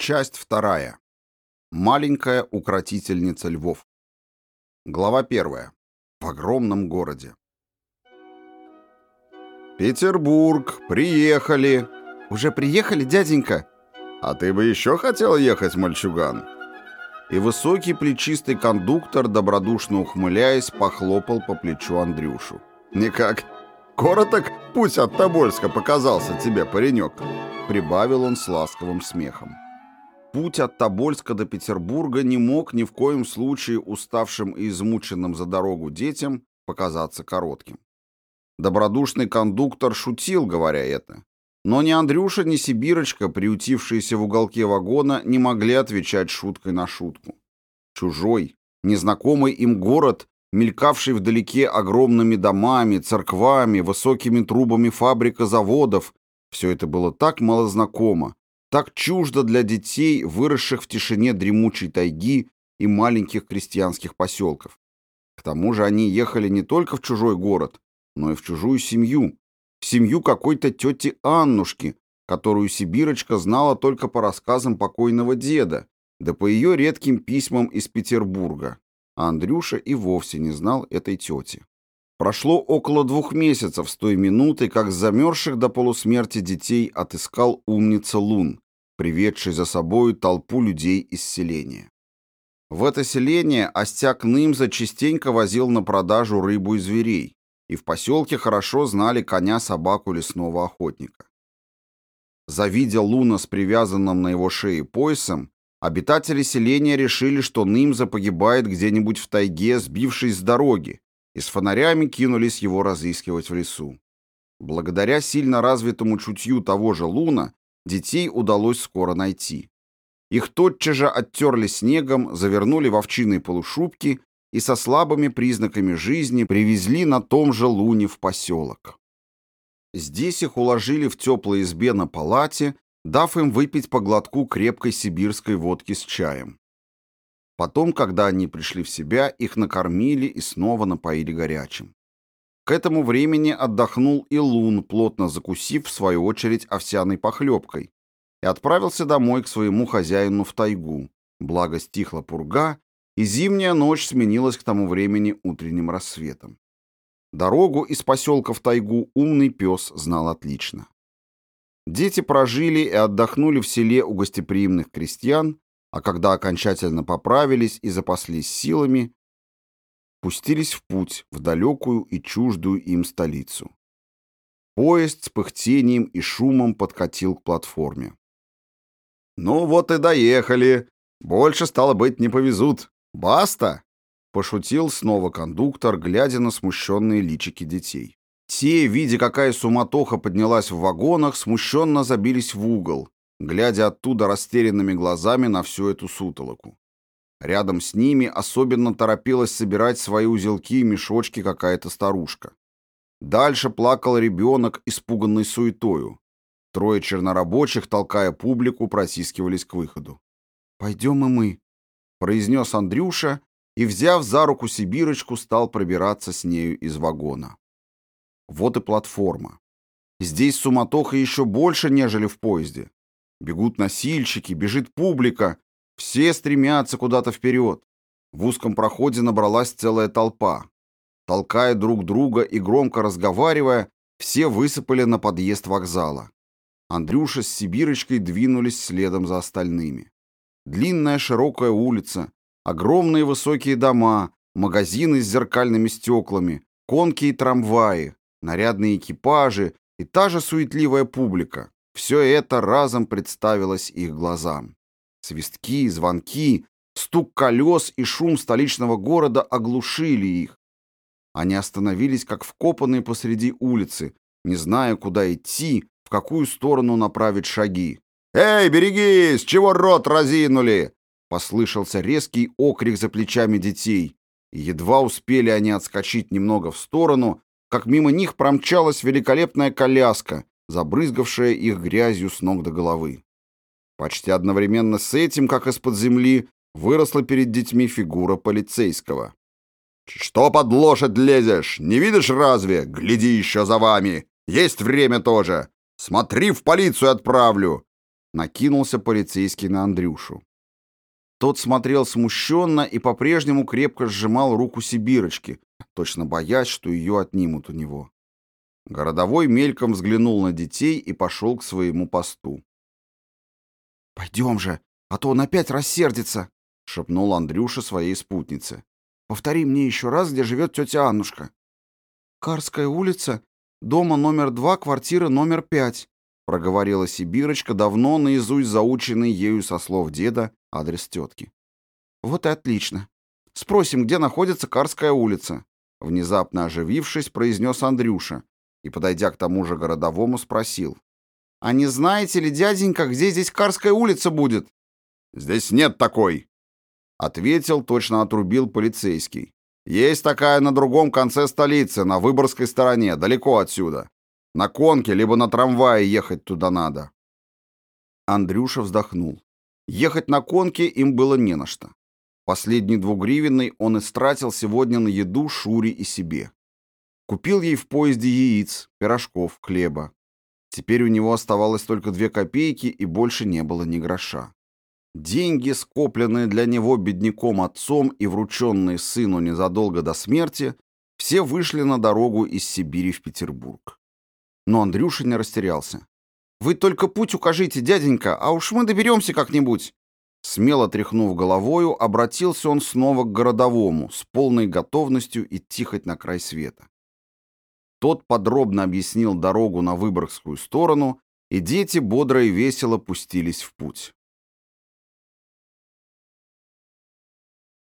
Часть вторая. Маленькая укротительница львов. Глава первая. В огромном городе. «Петербург, приехали!» «Уже приехали, дяденька?» «А ты бы еще хотел ехать, мальчуган?» И высокий плечистый кондуктор, добродушно ухмыляясь, похлопал по плечу Андрюшу. «Никак. Короток путь от Тобольска показался тебе, паренек!» Прибавил он с ласковым смехом. Путь от Тобольска до Петербурга не мог ни в коем случае уставшим и измученным за дорогу детям показаться коротким. Добродушный кондуктор шутил, говоря это. Но ни Андрюша, ни Сибирочка, приютившиеся в уголке вагона, не могли отвечать шуткой на шутку. Чужой, незнакомый им город, мелькавший вдалеке огромными домами, церквами, высокими трубами фабрик и заводов, все это было так малознакомо, так чуждо для детей, выросших в тишине дремучей тайги и маленьких крестьянских поселков. К тому же они ехали не только в чужой город, но и в чужую семью, в семью какой-то тети Аннушки, которую Сибирочка знала только по рассказам покойного деда, да по ее редким письмам из Петербурга, а Андрюша и вовсе не знал этой тети. Прошло около двух месяцев с той минуты, как замерзших до полусмерти детей отыскал умница Лун, приведший за собою толпу людей из селения. В это селение Остяк Нымза частенько возил на продажу рыбу и зверей, и в поселке хорошо знали коня-собаку лесного охотника. Завидя Луна с привязанным на его шее поясом, обитатели селения решили, что Нымза погибает где-нибудь в тайге, сбившись с дороги, и с фонарями кинулись его разыскивать в лесу. Благодаря сильно развитому чутью того же Луна детей удалось скоро найти. Их тотчас же оттерли снегом, завернули в овчиные полушубки и со слабыми признаками жизни привезли на том же Луне в поселок. Здесь их уложили в теплой избе на палате, дав им выпить по глотку крепкой сибирской водки с чаем. Потом, когда они пришли в себя, их накормили и снова напоили горячим. К этому времени отдохнул и Лун, плотно закусив, в свою очередь, овсяной похлебкой, и отправился домой к своему хозяину в тайгу, благо стихла пурга, и зимняя ночь сменилась к тому времени утренним рассветом. Дорогу из поселка в тайгу умный пес знал отлично. Дети прожили и отдохнули в селе у гостеприимных крестьян, а когда окончательно поправились и запаслись силами, пустились в путь в далекую и чуждую им столицу. Поезд с пыхтением и шумом подкатил к платформе. «Ну вот и доехали. Больше, стало быть, не повезут. Баста!» — пошутил снова кондуктор, глядя на смущенные личики детей. Те, видя, какая суматоха поднялась в вагонах, смущенно забились в угол, глядя оттуда растерянными глазами на всю эту сутолоку. Рядом с ними особенно торопилась собирать свои узелки и мешочки какая-то старушка. Дальше плакал ребенок, испуганный суетою. Трое чернорабочих, толкая публику, протискивались к выходу. «Пойдем и мы», — произнес Андрюша и, взяв за руку Сибирочку, стал пробираться с нею из вагона. Вот и платформа. Здесь суматоха еще больше, нежели в поезде. Бегут носильщики, бежит публика. Все стремятся куда-то вперед. В узком проходе набралась целая толпа. Толкая друг друга и громко разговаривая, все высыпали на подъезд вокзала. Андрюша с Сибирочкой двинулись следом за остальными. Длинная широкая улица, огромные высокие дома, магазины с зеркальными стеклами, конки и трамваи, нарядные экипажи и та же суетливая публика. Все это разом представилось их глазам. Свистки, звонки, стук колес и шум столичного города оглушили их. Они остановились как вкопанные посреди улицы, не зная, куда идти, в какую сторону направить шаги. «Эй, берегись! Чего рот разинули?» Послышался резкий окрик за плечами детей. Едва успели они отскочить немного в сторону, как мимо них промчалась великолепная коляска, забрызгавшая их грязью с ног до головы. Почти одновременно с этим, как из-под земли, выросла перед детьми фигура полицейского. «Что под лошадь лезешь? Не видишь разве? Гляди еще за вами! Есть время тоже! Смотри, в полицию отправлю!» Накинулся полицейский на Андрюшу. Тот смотрел смущенно и по-прежнему крепко сжимал руку Сибирочки, точно боясь, что ее отнимут у него. Городовой мельком взглянул на детей и пошел к своему посту. «Пойдем же, а то он опять рассердится», — шепнул Андрюша своей спутнице. «Повтори мне еще раз, где живет тетя Аннушка». «Карская улица, дома номер два, квартира номер пять», — проговорила Сибирочка, давно наизусть заученный ею со слов деда адрес тетки. «Вот и отлично. Спросим, где находится Карская улица?» Внезапно оживившись, произнес Андрюша и, подойдя к тому же городовому, спросил. «А не знаете ли, дяденька, где здесь Карская улица будет?» «Здесь нет такой!» Ответил, точно отрубил полицейский. «Есть такая на другом конце столицы, на Выборгской стороне, далеко отсюда. На конке, либо на трамвае ехать туда надо». Андрюша вздохнул. Ехать на конке им было не на что. Последний двугривенный он истратил сегодня на еду Шуре и себе. Купил ей в поезде яиц, пирожков, хлеба. Теперь у него оставалось только две копейки и больше не было ни гроша. Деньги, скопленные для него бедняком отцом и врученные сыну незадолго до смерти, все вышли на дорогу из Сибири в Петербург. Но Андрюша не растерялся. Вы только путь укажите, дяденька, а уж мы доберемся как-нибудь. Смело тряхнув головою, обратился он снова к городовому с полной готовностью идти хоть на край света. Тот подробно объяснил дорогу на Выборгскую сторону, и дети бодро и весело пустились в путь.